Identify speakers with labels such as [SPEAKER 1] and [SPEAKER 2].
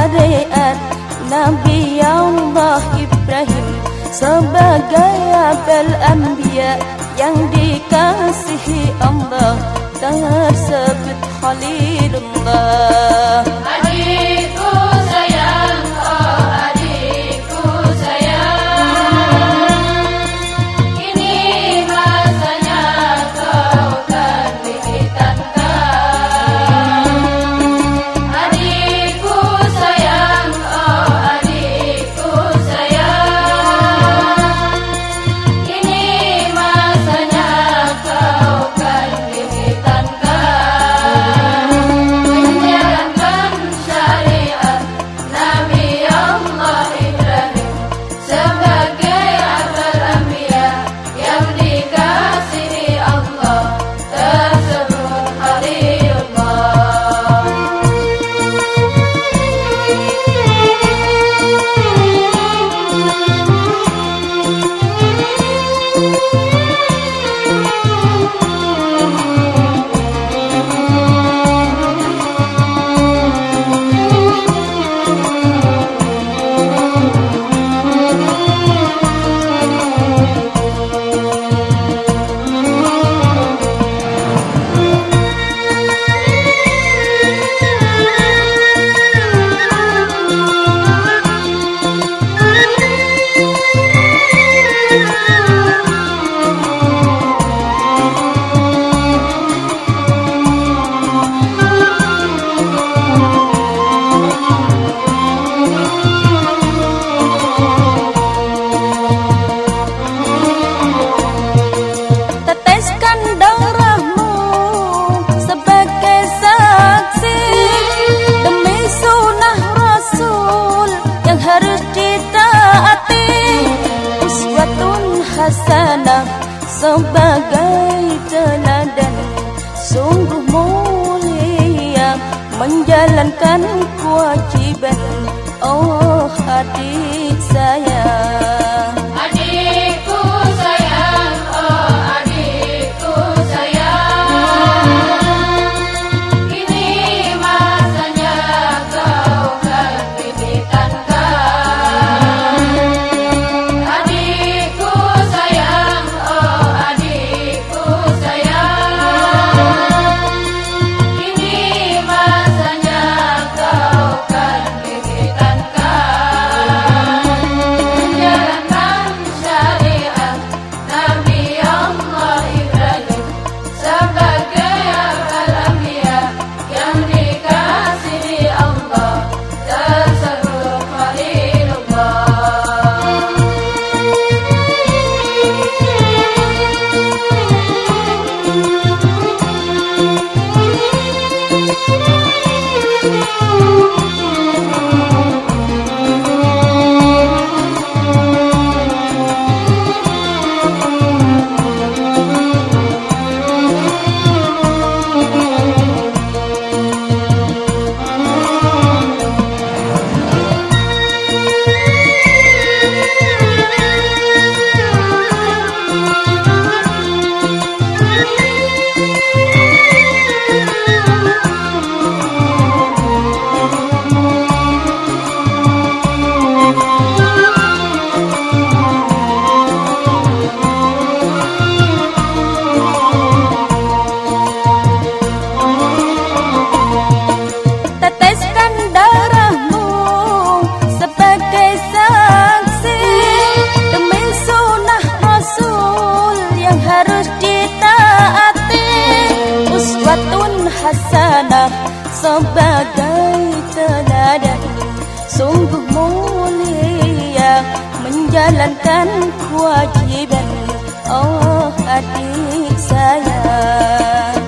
[SPEAKER 1] syariat Nabi Allah Ibrahim Sebagai apel anbiya Yang dikasihi Allah Tersebut Khalilullah
[SPEAKER 2] Khalilullah. sebagai teladan sungguh mulia menjalankan kewajiban oh hati saya. sebagai teladan. Sungguh mulia menjalankan kewajiban. Oh adik sayang